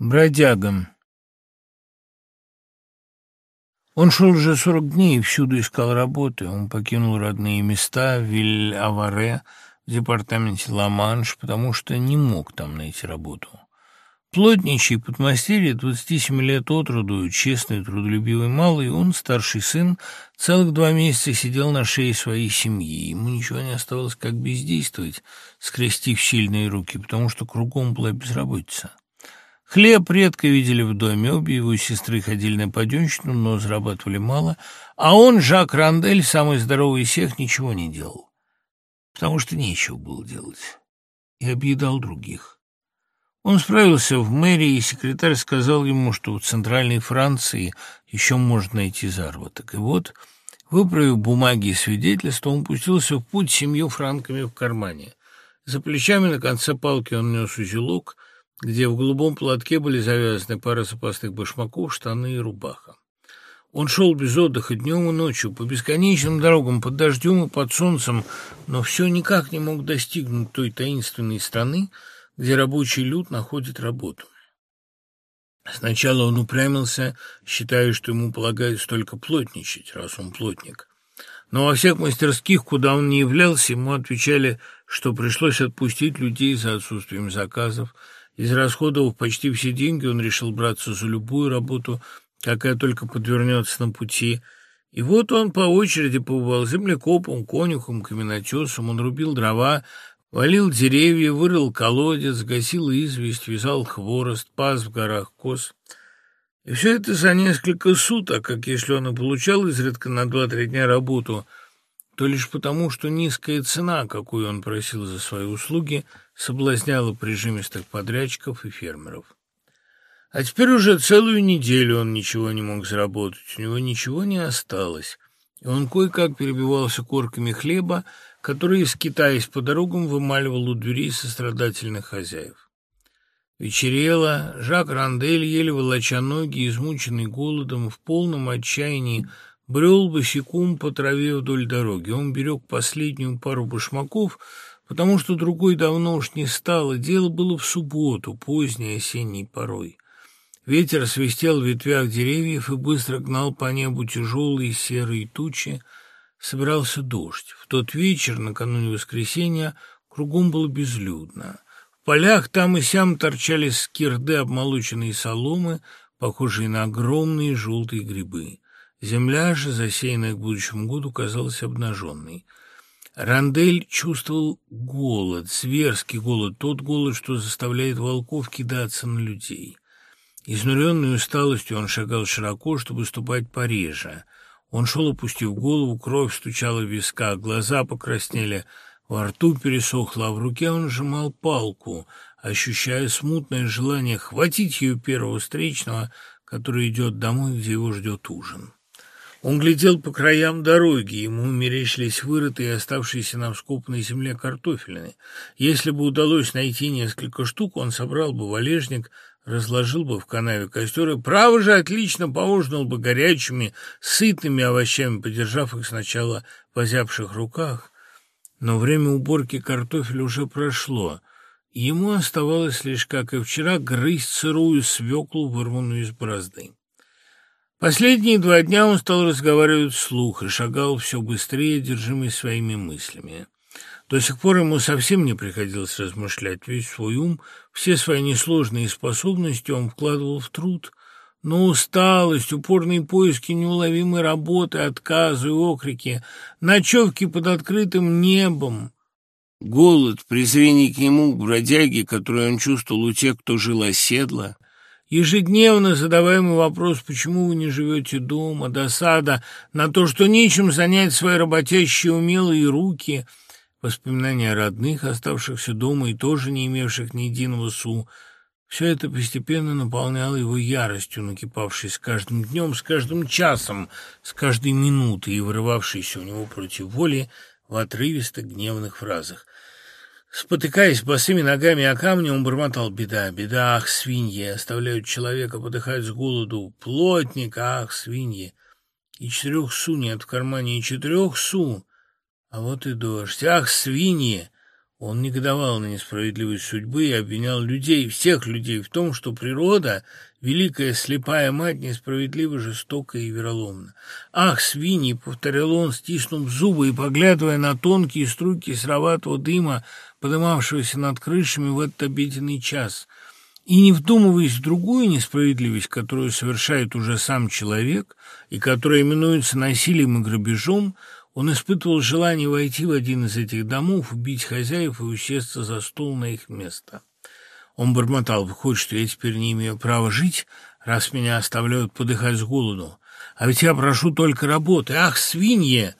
Бродягам. Он шел уже сорок дней и всюду искал работы. Он покинул родные места Виль-Аваре, в департаменте Ла-Манш, потому что не мог там найти работу. Плотничий подмастерье, 27 лет от роду, честный, трудолюбивый малый, он, старший сын, целых два месяца сидел на шее своей семьи. Ему ничего не оставалось, как бездействовать, скрестив сильные руки, потому что кругом была безработица. Хлеб редко видели в доме, обе его сестры ходили на паденщину, но зарабатывали мало, а он, Жак Рандель, самый здоровый из всех, ничего не делал, потому что нечего было делать, и объедал других. Он справился в мэрии, и секретарь сказал ему, что в Центральной Франции еще можно найти заработок. И вот, выправив бумаги и свидетельства, он пустился в путь с семью франками в кармане. За плечами на конце палки он нес узелок — где в голубом платке были завязаны пара запасных башмаков, штаны и рубаха. Он шел без отдыха днем и ночью, по бесконечным дорогам, под дождем и под солнцем, но все никак не мог достигнуть той таинственной страны, где рабочий люд находит работу. Сначала он упрямился, считая, что ему полагается только плотничать, раз он плотник. Но во всех мастерских, куда он не являлся, ему отвечали, что пришлось отпустить людей за отсутствием заказов, Израсходовав почти все деньги, он решил браться за любую работу, какая только подвернется на пути. И вот он по очереди побывал землекопом, конюхом, каменотесом, он рубил дрова, валил деревья, вырыл колодец, гасил известь, вязал хворост, пас в горах коз. И все это за несколько суток, как если он и получал изредка на два-три дня работу – то лишь потому, что низкая цена, какую он просил за свои услуги, соблазняла прижимистых подрядчиков и фермеров. А теперь уже целую неделю он ничего не мог заработать, у него ничего не осталось, и он кое-как перебивался корками хлеба, которые, скитаясь по дорогам, вымаливал у дверей сострадательных хозяев. Вечерело, Жак Рандель, еле волоча ноги, измученный голодом, в полном отчаянии, брел босиком по траве вдоль дороги. Он берег последнюю пару башмаков, потому что другой давно уж не стало. Дело было в субботу, поздней осенней порой. Ветер свистел в ветвях деревьев и быстро гнал по небу тяжелые серые тучи. Собирался дождь. В тот вечер, накануне воскресенья, кругом было безлюдно. В полях там и сям торчали скирды обмолоченные соломы, похожие на огромные желтые грибы. Земля же, засеянная к будущему году, казалась обнаженной. Рандель чувствовал голод, зверский голод, тот голод, что заставляет волков кидаться на людей. Изнуренный усталостью он шагал широко, чтобы ступать пореже. Он шел, опустив голову, кровь стучала в висках, глаза покраснели, во рту пересохло, а в руке он сжимал палку, ощущая смутное желание хватить ее первого встречного, который идет домой, где его ждет ужин. Он глядел по краям дороги, ему мерещились вырытые оставшиеся на вскопанной земле картофелины. Если бы удалось найти несколько штук, он собрал бы валежник, разложил бы в канаве костер и, право же, отлично поужинал бы горячими, сытными овощами, подержав их сначала в озябших руках. Но время уборки картофеля уже прошло, ему оставалось лишь, как и вчера, грызть сырую свеклу, вырванную из борозды. Последние два дня он стал разговаривать вслух и шагал все быстрее, держимый своими мыслями. До сих пор ему совсем не приходилось размышлять, весь свой ум, все свои несложные способности он вкладывал в труд. Но усталость, упорные поиски неуловимой работы, отказы, окрики, ночевки под открытым небом, голод, презрение к нему, к бродяге, который он чувствовал у тех, кто жил оседло, Ежедневно задаваемый вопрос, почему вы не живете дома, досада на то, что нечем занять свои работящие умелые руки, воспоминания о родных, оставшихся дома и тоже не имевших ни единого су, все это постепенно наполняло его яростью, накипавшей с каждым днем, с каждым часом, с каждой минутой и вырывавшейся у него против воли в отрывистых гневных фразах. Спотыкаясь босыми ногами о камни, он бормотал «Беда, беда, ах, свиньи! Оставляют человека подыхать с голоду! Плотник, ах, свиньи!» И четырех су нет в кармане, и четырех су. А вот и дождь. Ах, свиньи! Он негодовал на несправедливость судьбы и обвинял людей, всех людей, в том, что природа, великая слепая мать, несправедливо жестока и вероломна. «Ах, свиньи!» — повторял он, стиснув зубы и поглядывая на тонкие струйки сыроватого дыма, подымавшегося над крышами в этот обеденный час. И не вдумываясь в другую несправедливость, которую совершает уже сам человек и которая именуется насилием и грабежом, он испытывал желание войти в один из этих домов, убить хозяев и усесться за стол на их место. Он бормотал, выходит, что я теперь не имею права жить, раз меня оставляют подыхать с голоду. А ведь я прошу только работы. Ах, свиньи!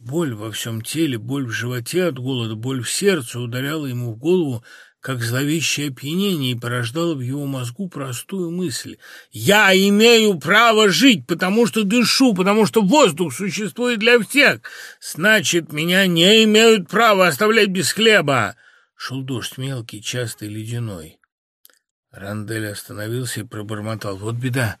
Боль во всем теле, боль в животе от голода, боль в сердце ударяла ему в голову, как зловещее опьянение, и порождало в его мозгу простую мысль. «Я имею право жить, потому что дышу, потому что воздух существует для всех. Значит, меня не имеют права оставлять без хлеба!» Шел дождь мелкий, частый, ледяной. Рандель остановился и пробормотал. «Вот беда!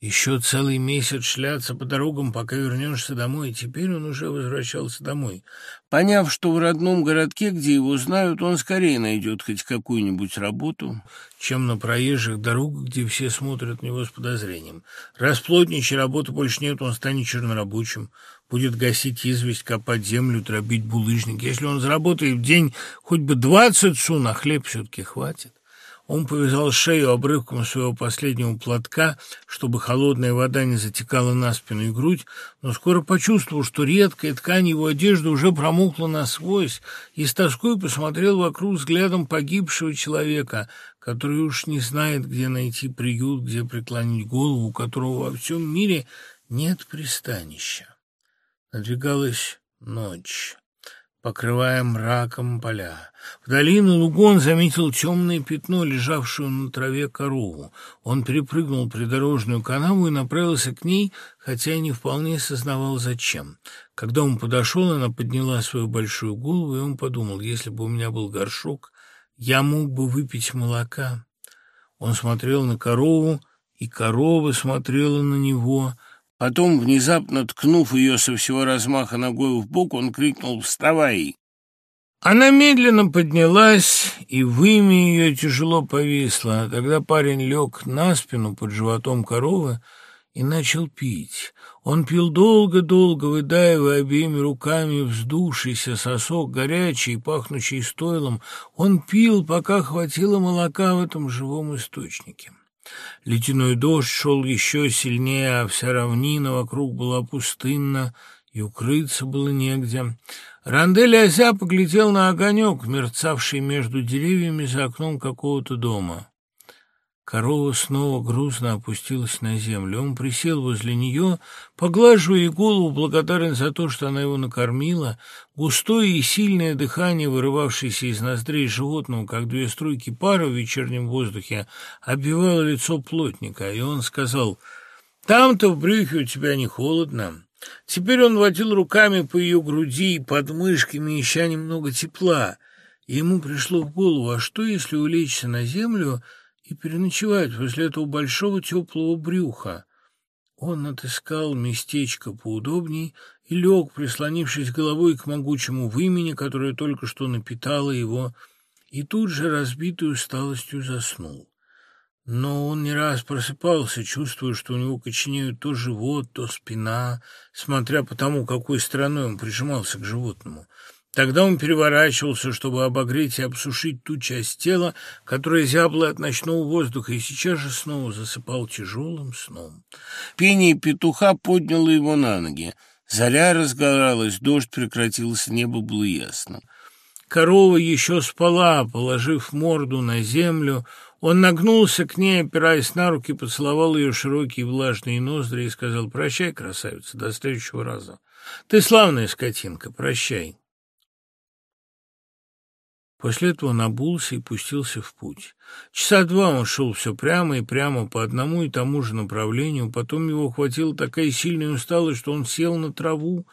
Еще целый месяц шляться по дорогам, пока вернешься домой, теперь он уже возвращался домой. Поняв, что в родном городке, где его знают, он скорее найдет хоть какую-нибудь работу, чем на проезжих дорогах, где все смотрят на него с подозрением. Раз плотничьей работы больше нет, он станет чернорабочим, будет гасить известь, копать землю, дробить булыжник. Если он заработает в день хоть бы двадцать су, на хлеб все-таки хватит. Он повязал шею обрывком своего последнего платка, чтобы холодная вода не затекала на спину и грудь, но скоро почувствовал, что редкая ткань его одежды уже промокла насквозь, и с тоской посмотрел вокруг взглядом погибшего человека, который уж не знает, где найти приют, где преклонить голову, у которого во всем мире нет пристанища. Надвигалась ночь покрывая мраком поля. Вдали на лугу он заметил темное пятно, лежавшую на траве корову. Он перепрыгнул придорожную канаву и направился к ней, хотя не вполне сознавал, зачем. Когда он подошел, она подняла свою большую голову, и он подумал, если бы у меня был горшок, я мог бы выпить молока. Он смотрел на корову, и корова смотрела на него — Потом, внезапно ткнув ее со всего размаха ногой в бок, он крикнул «Вставай!». Она медленно поднялась, и вымя ее тяжело повисло. Тогда парень лег на спину под животом коровы и начал пить. Он пил долго-долго, выдаивая обеими руками вздувшийся сосок, горячий, пахнущий стойлом. Он пил, пока хватило молока в этом живом источнике. Ледяной дождь шел еще сильнее, а вся равнина вокруг была пустынна, и укрыться было негде. Рандель Озя поглядел на огонек, мерцавший между деревьями за окном какого-то дома. Корова снова грустно опустилась на землю. Он присел возле нее, поглаживая голову, благодарен за то, что она его накормила. Густое и сильное дыхание, вырывавшееся из ноздрей животного, как две струйки пара в вечернем воздухе, обвивало лицо плотника, и он сказал, «Там-то в брюхе у тебя не холодно». Теперь он водил руками по ее груди и под мышками, ища немного тепла. Ему пришло в голову, а что, если улечься на землю и переночевать возле этого большого теплого брюха. Он отыскал местечко поудобней и лег, прислонившись головой к могучему вымени, которое только что напитало его, и тут же разбитый усталостью заснул. Но он не раз просыпался, чувствуя, что у него коченеют то живот, то спина, смотря по тому, какой стороной он прижимался к животному. Тогда он переворачивался, чтобы обогреть и обсушить ту часть тела, которая зябла от ночного воздуха, и сейчас же снова засыпал тяжелым сном. Пение петуха подняло его на ноги. Заря разгоралась, дождь прекратился, небо было ясно. Корова еще спала, положив морду на землю. Он нагнулся к ней, опираясь на руки, поцеловал ее широкие влажные ноздри и сказал «Прощай, красавица, до следующего раза. Ты славная скотинка, прощай». После этого он обулся и пустился в путь. Часа два он шел все прямо и прямо по одному и тому же направлению. Потом его хватила такая сильная усталость, что он сел на траву.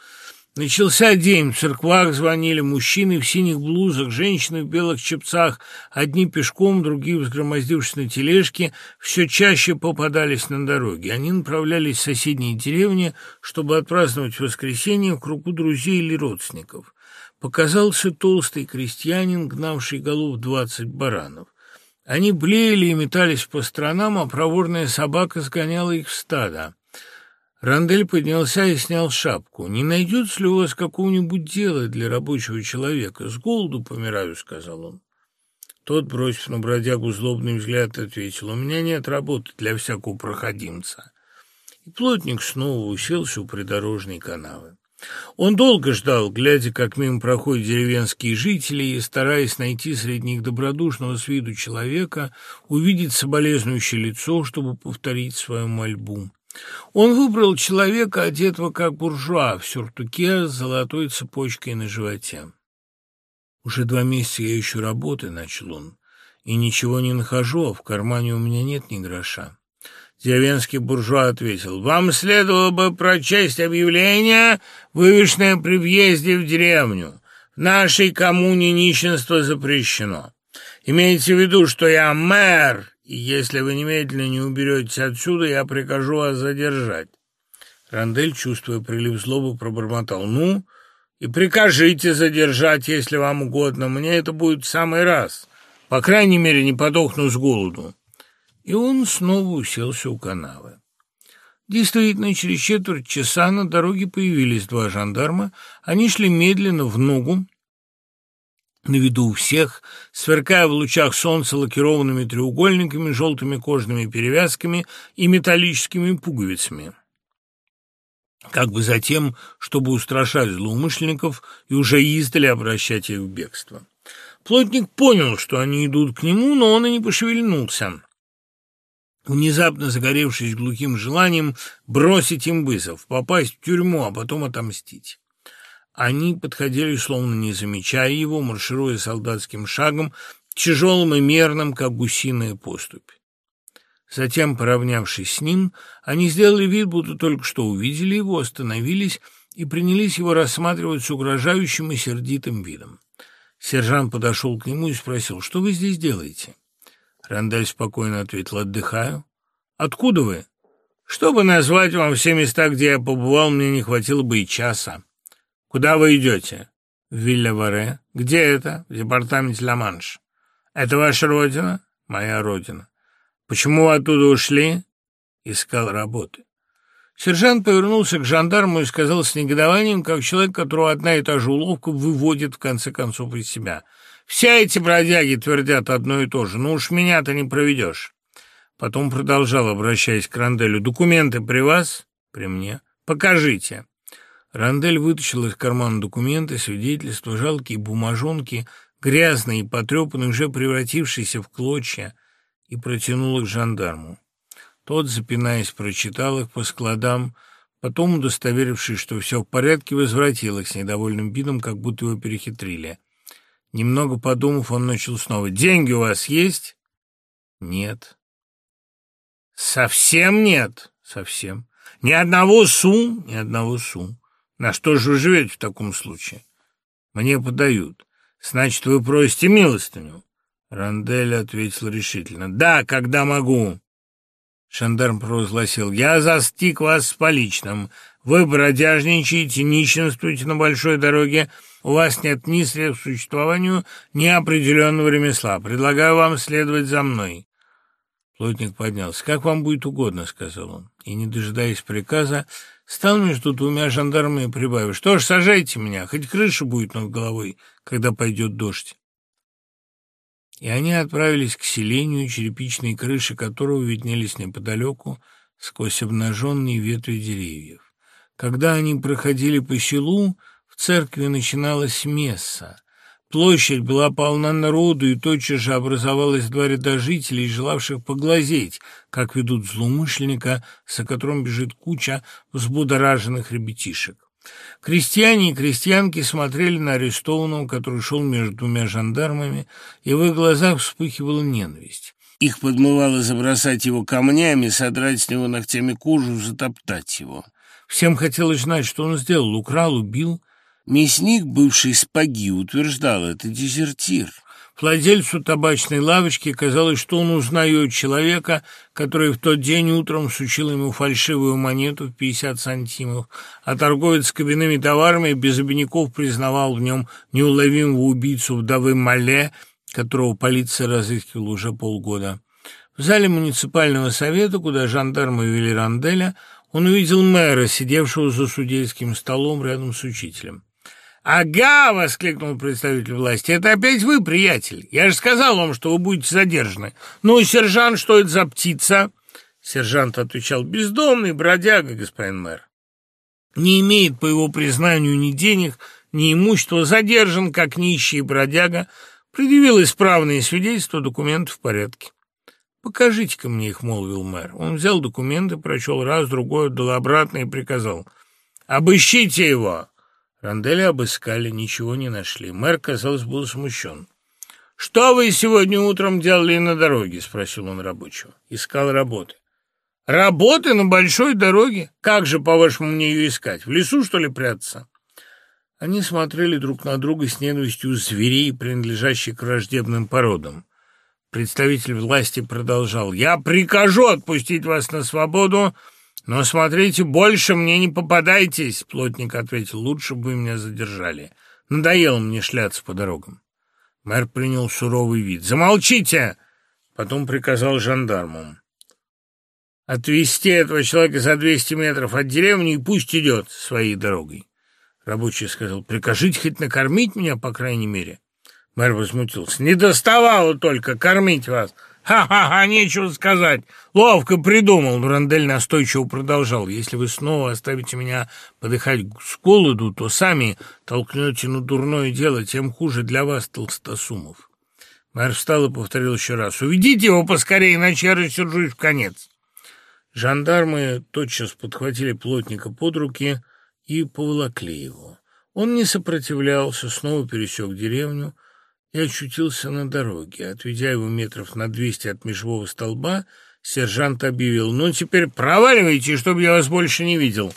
Начался день, в церквах звонили мужчины в синих блузах, женщины в белых чепцах, одни пешком, другие, взгромоздившись на тележке, все чаще попадались на дороге. Они направлялись в соседние деревни, чтобы отпраздновать воскресенье в кругу друзей или родственников. Показался толстый крестьянин, гнавший голов двадцать баранов. Они блеяли и метались по сторонам, а проворная собака сгоняла их в стадо. Рандель поднялся и снял шапку. «Не найдется ли у вас какого-нибудь дела для рабочего человека? С голоду помираю», — сказал он. Тот, бросив на бродягу злобный взгляд, ответил, «У меня нет работы для всякого проходимца». И плотник снова уселся у придорожной канавы. Он долго ждал, глядя, как мимо проходят деревенские жители, и, стараясь найти среди них добродушного с виду человека, увидеть соболезнующее лицо, чтобы повторить свою мольбу. Он выбрал человека, одетого как буржуа, в сюртуке с золотой цепочкой на животе. «Уже два месяца я ищу работы», — начал он, — «и ничего не нахожу, а в кармане у меня нет ни гроша». Деревенский буржуа ответил, «Вам следовало бы прочесть объявление, вывешенное при въезде в деревню. В нашей коммуне нищенство запрещено. Имейте в виду, что я мэр, и если вы немедленно не уберетесь отсюда, я прикажу вас задержать». Рандель, чувствуя прилив злобы, пробормотал, «Ну, и прикажите задержать, если вам угодно. Мне это будет в самый раз. По крайней мере, не подохну с голоду» и он снова уселся у канавы. Действительно, через четверть часа на дороге появились два жандарма. Они шли медленно в ногу, на виду у всех, сверкая в лучах солнца лакированными треугольниками, желтыми кожаными перевязками и металлическими пуговицами. Как бы затем, чтобы устрашать злоумышленников и уже издали обращать их в бегство. Плотник понял, что они идут к нему, но он и не пошевельнулся внезапно загоревшись глухим желанием бросить им вызов, попасть в тюрьму, а потом отомстить. Они подходили, словно не замечая его, маршируя солдатским шагом, тяжелым и мерным, как гусиная поступь. Затем, поравнявшись с ним, они сделали вид, будто только что увидели его, остановились и принялись его рассматривать с угрожающим и сердитым видом. Сержант подошел к нему и спросил, «Что вы здесь делаете?» Рандаль спокойно ответил, отдыхаю. Откуда вы? Чтобы назвать вам все места, где я побывал, мне не хватило бы и часа. Куда вы идете? В Вилья-Варе. Где это? В департаменте Ла-Манш. Это ваша родина? Моя родина. Почему вы оттуда ушли? Искал работы. Сержант повернулся к жандарму и сказал с негодованием, как человек, которого одна и та же уловка выводит в конце концов из себя — все эти бродяги твердят одно и то же. Ну уж меня-то не проведешь. Потом продолжал, обращаясь к Ранделю. «Документы при вас?» «При мне». «Покажите». Рандель вытащил из кармана документы, свидетельства, жалкие бумажонки, грязные и потрепанные, уже превратившиеся в клочья, и протянул их жандарму. Тот, запинаясь, прочитал их по складам, потом, удостоверившись, что все в порядке, возвратил их с недовольным видом, как будто его перехитрили. Немного подумав, он начал снова. «Деньги у вас есть?» «Нет». «Совсем нет?» «Совсем». «Ни одного су?» «Ни одного су». «На что же вы живете в таком случае?» «Мне подают». «Значит, вы просите милостыню?» Рандель ответил решительно. «Да, когда могу». Шандарм провозгласил. «Я застиг вас с поличным. Вы бродяжничаете, нищенствуете на большой дороге, у вас нет ни средств к существованию, ни определенного ремесла. Предлагаю вам следовать за мной». Плотник поднялся. «Как вам будет угодно», — сказал он. И, не дожидаясь приказа, стал между двумя жандармами и прибавил. «Что ж, сажайте меня, хоть крыша будет над головой, когда пойдет дождь». И они отправились к селению, черепичные крыши которого виднелись неподалеку сквозь обнаженные ветви деревьев. Когда они проходили по селу, церкви начиналась месса. Площадь была полна народу, и тотчас же образовалась два ряда жителей, желавших поглазеть, как ведут злоумышленника, за которым бежит куча взбудораженных ребятишек. Крестьяне и крестьянки смотрели на арестованного, который шел между двумя жандармами, и в их глазах вспыхивала ненависть. Их подмывало забросать его камнями, содрать с него ногтями кожу, затоптать его. Всем хотелось знать, что он сделал, украл, убил Мясник, бывший спаги, утверждал, это дезертир. Владельцу табачной лавочки казалось, что он узнает человека, который в тот день утром сучил ему фальшивую монету в 50 сантимов, а торговец с кабинными товарами без обиняков признавал в нем неуловимого убийцу вдовы Мале, которого полиция разыскивала уже полгода. В зале муниципального совета, куда жандармы вели Ранделя, он увидел мэра, сидевшего за судейским столом рядом с учителем. «Ага!» — воскликнул представитель власти. «Это опять вы, приятель? Я же сказал вам, что вы будете задержаны. Ну, сержант, что это за птица?» Сержант отвечал. «Бездомный бродяга, господин мэр. Не имеет, по его признанию, ни денег, ни имущества, задержан, как нищий бродяга, предъявил исправные свидетельства, документы в порядке». «Покажите-ка мне их», — молвил мэр. Он взял документы, прочел раз, другой, отдал обратно и приказал. «Обыщите его!» Ранделя обыскали, ничего не нашли. Мэр, казалось, был смущен. «Что вы сегодня утром делали на дороге?» — спросил он рабочего. Искал работы. «Работы на большой дороге? Как же, по-вашему, мне ее искать? В лесу, что ли, прятаться?» Они смотрели друг на друга с ненавистью зверей, принадлежащих к враждебным породам. Представитель власти продолжал. «Я прикажу отпустить вас на свободу, «Но смотрите, больше мне не попадайтесь!» — плотник ответил. «Лучше бы меня задержали. Надоело мне шляться по дорогам». Мэр принял суровый вид. «Замолчите!» Потом приказал жандармам. «Отвезти этого человека за двести метров от деревни и пусть идет своей дорогой». Рабочий сказал, «Прикажите хоть накормить меня, по крайней мере». Мэр возмутился. «Не доставало только кормить вас. «Ха-ха-ха, нечего сказать. Ловко придумал». Дурандель настойчиво продолжал. «Если вы снова оставите меня подыхать с голоду, то сами толкнете на дурное дело, тем хуже для вас, толстосумов». Мэр встал и повторил еще раз. «Уведите его поскорее, иначе я рассержусь в конец». Жандармы тотчас подхватили плотника под руки и поволокли его. Он не сопротивлялся, снова пересек деревню, и очутился на дороге. Отведя его метров на двести от межевого столба, сержант объявил, «Ну, теперь проваливайте, чтобы я вас больше не видел,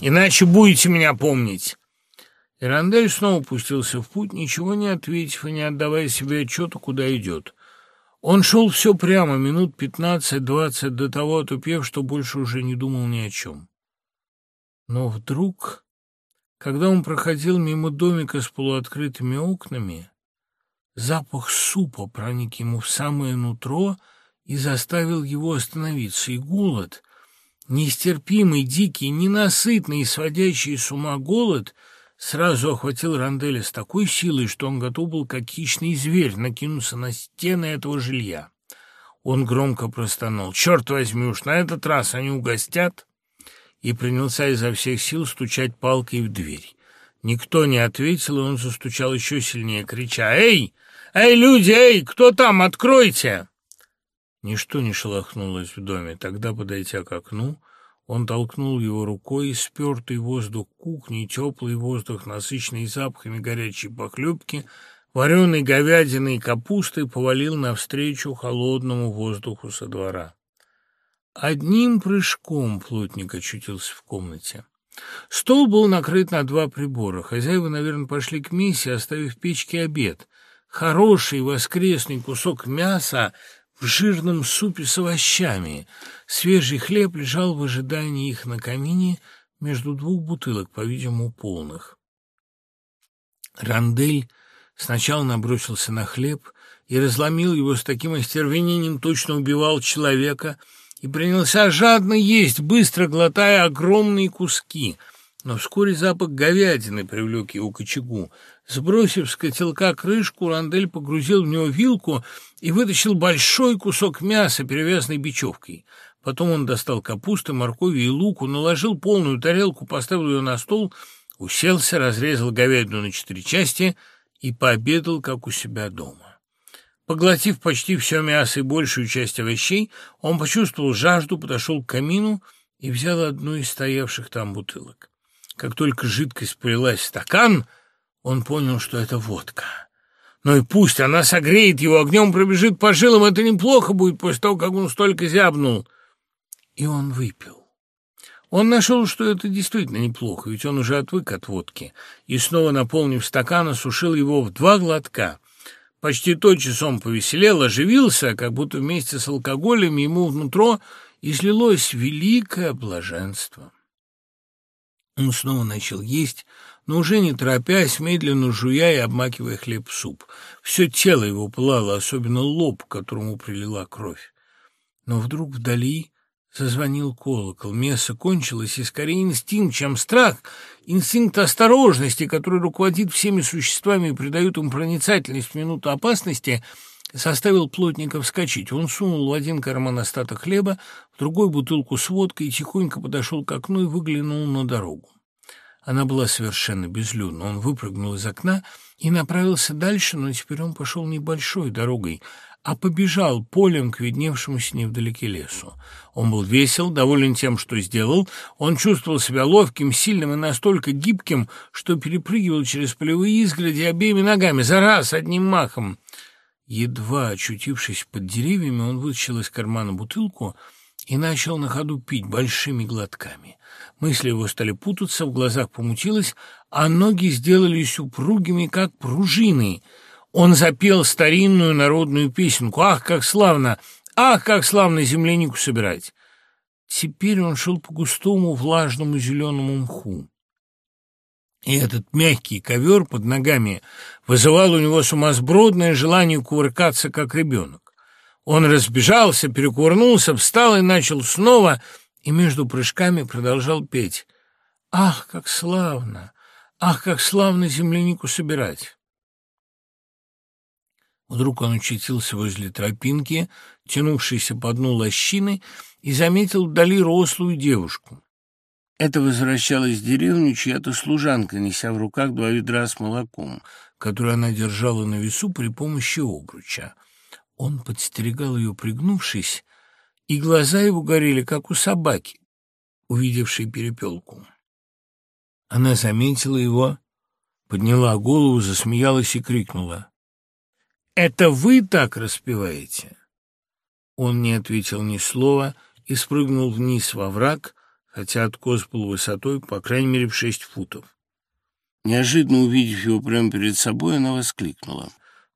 иначе будете меня помнить». Ирандель снова пустился в путь, ничего не ответив и не отдавая себе отчета, куда идет. Он шел все прямо, минут пятнадцать-двадцать до того отупев, что больше уже не думал ни о чем. Но вдруг, когда он проходил мимо домика с полуоткрытыми окнами, Запах супа проник ему в самое нутро и заставил его остановиться. И голод, нестерпимый, дикий, ненасытный сводящий с ума голод, сразу охватил Ранделя с такой силой, что он готов был, как хищный зверь, накинуться на стены этого жилья. Он громко простонал. «Черт возьми, уж на этот раз они угостят!» и принялся изо всех сил стучать палкой в дверь. Никто не ответил, и он застучал еще сильнее, крича «Эй! «Эй, люди, эй, кто там? Откройте!» Ничто не шелохнулось в доме. Тогда, подойдя к окну, он толкнул его рукой, и спертый воздух кухни, теплый воздух, насыщенный запахами горячей похлебки, вареной говядины и капусты, повалил навстречу холодному воздуху со двора. Одним прыжком плотник очутился в комнате. Стол был накрыт на два прибора. Хозяева, наверное, пошли к мессе, оставив в печке обед хороший воскресный кусок мяса в жирном супе с овощами. Свежий хлеб лежал в ожидании их на камине между двух бутылок, по-видимому, полных. Рандель сначала набросился на хлеб и разломил его с таким остервенением, точно убивал человека, и принялся жадно есть, быстро глотая огромные куски. Но вскоре запах говядины привлек его к очагу. Сбросив с котелка крышку, Рандель погрузил в него вилку и вытащил большой кусок мяса, перевязанный бечевкой. Потом он достал капусты, моркови и луку, наложил полную тарелку, поставил ее на стол, уселся, разрезал говядину на четыре части и пообедал, как у себя дома. Поглотив почти все мясо и большую часть овощей, он почувствовал жажду, подошел к камину и взял одну из стоявших там бутылок. Как только жидкость полилась в стакан — он понял, что это водка. Ну и пусть она согреет его, огнем пробежит по жилам, это неплохо будет после того, как он столько зябнул. И он выпил. Он нашел, что это действительно неплохо, ведь он уже отвык от водки, и снова, наполнив стакан, осушил его в два глотка. Почти тотчас он повеселел, оживился, как будто вместе с алкоголем ему внутрь излилось великое блаженство. Он снова начал есть, но уже не торопясь, медленно жуя и обмакивая хлеб в суп. Все тело его пылало, особенно лоб, к которому прилила кровь. Но вдруг вдали зазвонил колокол. Месса кончилось, и скорее инстинкт, чем страх, инстинкт осторожности, который руководит всеми существами и придает им проницательность в минуту опасности, заставил плотника вскочить. Он сунул в один карман остаток хлеба, в другой бутылку с водкой, и тихонько подошел к окну и выглянул на дорогу. Она была совершенно безлюдна. Он выпрыгнул из окна и направился дальше, но теперь он пошел небольшой дорогой, а побежал полем к видневшемуся невдалеке лесу. Он был весел, доволен тем, что сделал. Он чувствовал себя ловким, сильным и настолько гибким, что перепрыгивал через полевые изгороди обеими ногами, за раз, одним махом. Едва очутившись под деревьями, он вытащил из кармана бутылку и начал на ходу пить большими глотками. Мысли его стали путаться, в глазах помутилось, а ноги сделались упругими, как пружины. Он запел старинную народную песенку «Ах, как славно! Ах, как славно землянику собирать!» Теперь он шел по густому влажному зеленому мху. И этот мягкий ковер под ногами вызывал у него сумасбродное желание кувыркаться, как ребенок. Он разбежался, перекувырнулся, встал и начал снова — и между прыжками продолжал петь. «Ах, как славно! Ах, как славно землянику собирать!» Вдруг он очутился возле тропинки, тянувшейся по дну лощины, и заметил вдали рослую девушку. Это возвращалась в деревню чья-то служанка, неся в руках два ведра с молоком, которые она держала на весу при помощи обруча. Он подстерегал ее, пригнувшись, и глаза его горели, как у собаки, увидевшей перепелку. Она заметила его, подняла голову, засмеялась и крикнула. «Это вы так распеваете?» Он не ответил ни слова и спрыгнул вниз во враг, хотя откос был высотой, по крайней мере, в шесть футов. Неожиданно увидев его прямо перед собой, она воскликнула.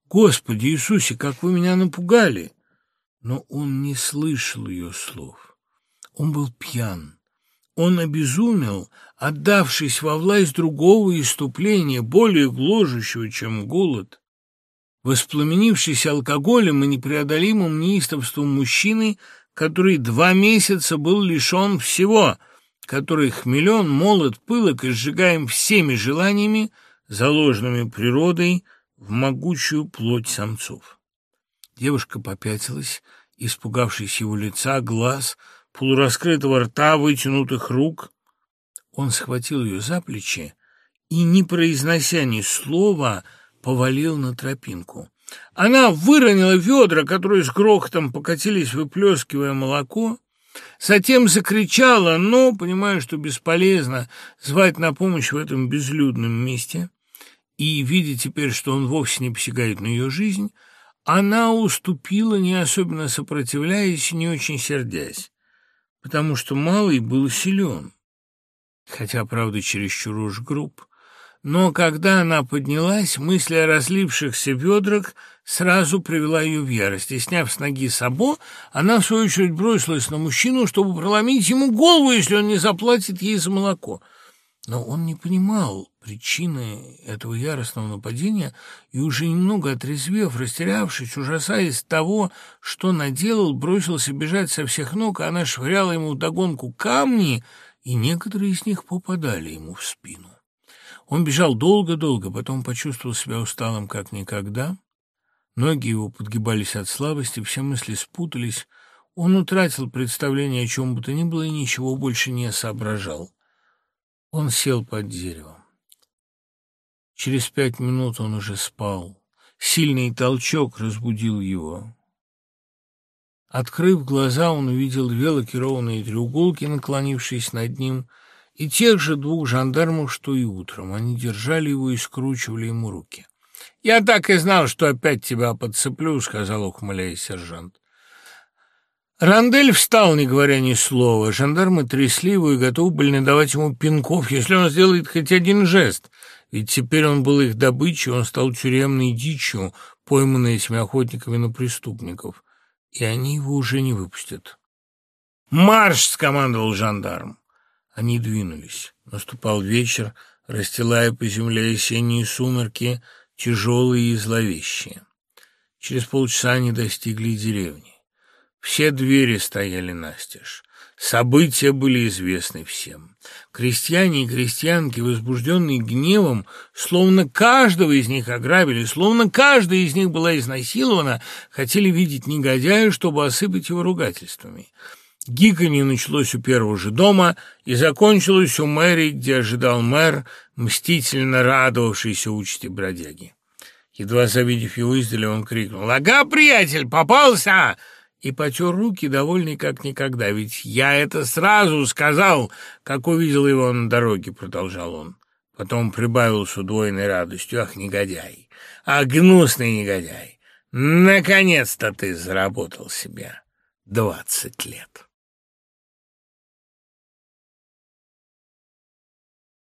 «Господи Иисусе, как вы меня напугали!» Но он не слышал ее слов. Он был пьян. Он обезумел, отдавшись во власть другого иступления, более гложущего, чем голод. Воспламенившись алкоголем и непреодолимым неистовством мужчины, который два месяца был лишен всего, который хмелен, молод, пылок и сжигаем всеми желаниями, заложенными природой в могучую плоть самцов. Девушка попятилась, испугавшись его лица, глаз, полураскрытого рта, вытянутых рук. Он схватил ее за плечи и, не произнося ни слова, повалил на тропинку. Она выронила ведра, которые с грохотом покатились, выплескивая молоко, затем закричала, но, понимая, что бесполезно звать на помощь в этом безлюдном месте, и, видя теперь, что он вовсе не посягает на ее жизнь, она уступила, не особенно сопротивляясь, не очень сердясь, потому что малый был силен, хотя, правда, чересчур уж груб. Но когда она поднялась, мысль о разлившихся ведрах сразу привела ее в ярость, и, сняв с ноги сабо, она, в свою очередь, бросилась на мужчину, чтобы проломить ему голову, если он не заплатит ей за молоко. Но он не понимал причины этого яростного нападения и уже немного отрезвев, растерявшись, ужасаясь того, что наделал, бросился бежать со всех ног, а она швыряла ему вдогонку камни, и некоторые из них попадали ему в спину. Он бежал долго-долго, потом почувствовал себя усталым, как никогда. Ноги его подгибались от слабости, все мысли спутались. Он утратил представление о чем бы то ни было и ничего больше не соображал. Он сел под деревом. Через пять минут он уже спал. Сильный толчок разбудил его. Открыв глаза, он увидел две лакированные треуголки, наклонившись над ним, и тех же двух жандармов, что и утром. Они держали его и скручивали ему руки. «Я так и знал, что опять тебя подцеплю», — сказал, ухмыляясь сержант. Рандель встал, не говоря ни слова. Жандармы трясли его и готовы были надавать ему пинков, если он сделает хоть один жест. Ведь теперь он был их добычей, он стал тюремной дичью, пойманный этими охотниками на преступников, и они его уже не выпустят. «Марш!» — скомандовал жандарм. Они двинулись. Наступал вечер, расстилая по земле осенние сумерки, тяжелые и зловещие. Через полчаса они достигли деревни. Все двери стояли настежь. События были известны всем. Крестьяне и крестьянки, возбужденные гневом, словно каждого из них ограбили, словно каждая из них была изнасилована, хотели видеть негодяя, чтобы осыпать его ругательствами. Гиканье началось у первого же дома и закончилось у мэрии, где ожидал мэр, мстительно радовавшийся участи бродяги. Едва завидев его издали, он крикнул «Ага, приятель, попался!» И потер руки, довольный как никогда. «Ведь я это сразу сказал, как увидел его на дороге», — продолжал он. Потом прибавил с удвоенной радостью. «Ах, негодяй! Ах, гнусный негодяй! Наконец-то ты заработал себе двадцать лет!»